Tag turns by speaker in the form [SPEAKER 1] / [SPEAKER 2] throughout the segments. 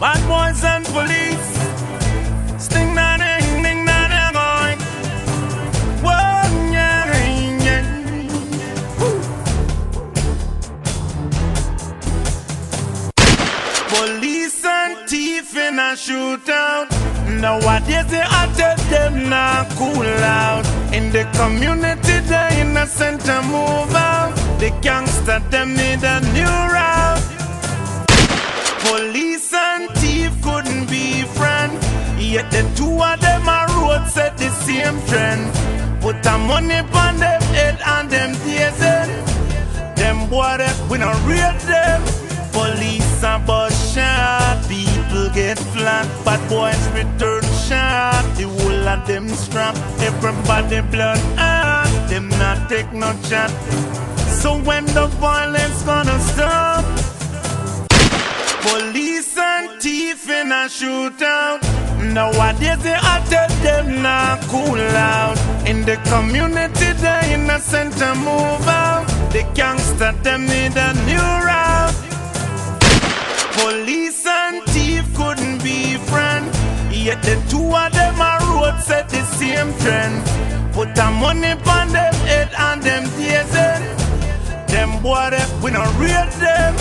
[SPEAKER 1] Bad boys and police. Sting na ding ding na ding going. Whoa, yeah, yeah. Police and thief in a shootout. Nowadays they attack them now cool out. In the community the innocent to move out. The gangster them need a new route. Police Yet the two of them are road set the same trend. Put a money on them head and them daisy. Them boy we not rate them. Police and bus shot, people get flat. Bad boys return shot. The whole of them strap. Everybody blood out. Them not take no chat. So when the violence gonna stop? Police and thief in a shootout. Nowadays they attack them now cool out. In the community the innocent to move out. The gangster them need a new route. Police and thief couldn't be friends. Yet the two of them are road set the same trend. Put a money on them head and them daisy. Them boy we not rate them.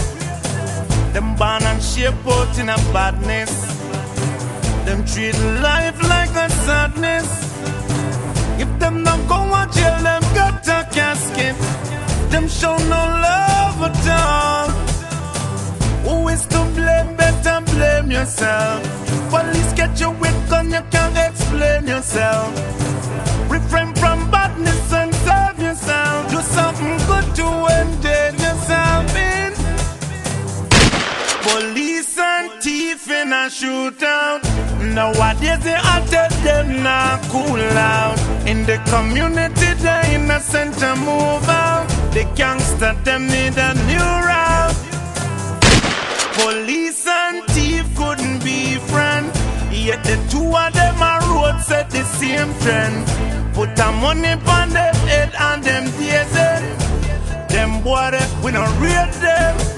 [SPEAKER 1] Them born and shape out in a badness. Them treat life like a sadness. If them not go to jail, them got a casket. Them show no love at all. Who is to blame? Better blame yourself. Police get you with gun, you can't explain yourself. Refrain from badness and serve yourself. Do something good to entertain yourself in. Police and thief in a shootout. Nowadays they attack them now cool out. In the community the innocent to move out. The gangster them need a new route. Police and thief couldn't be friends. Yet the two of them are road set the same trend. Put a money on them head and them daisy. Eh? Them boy that we not rate them.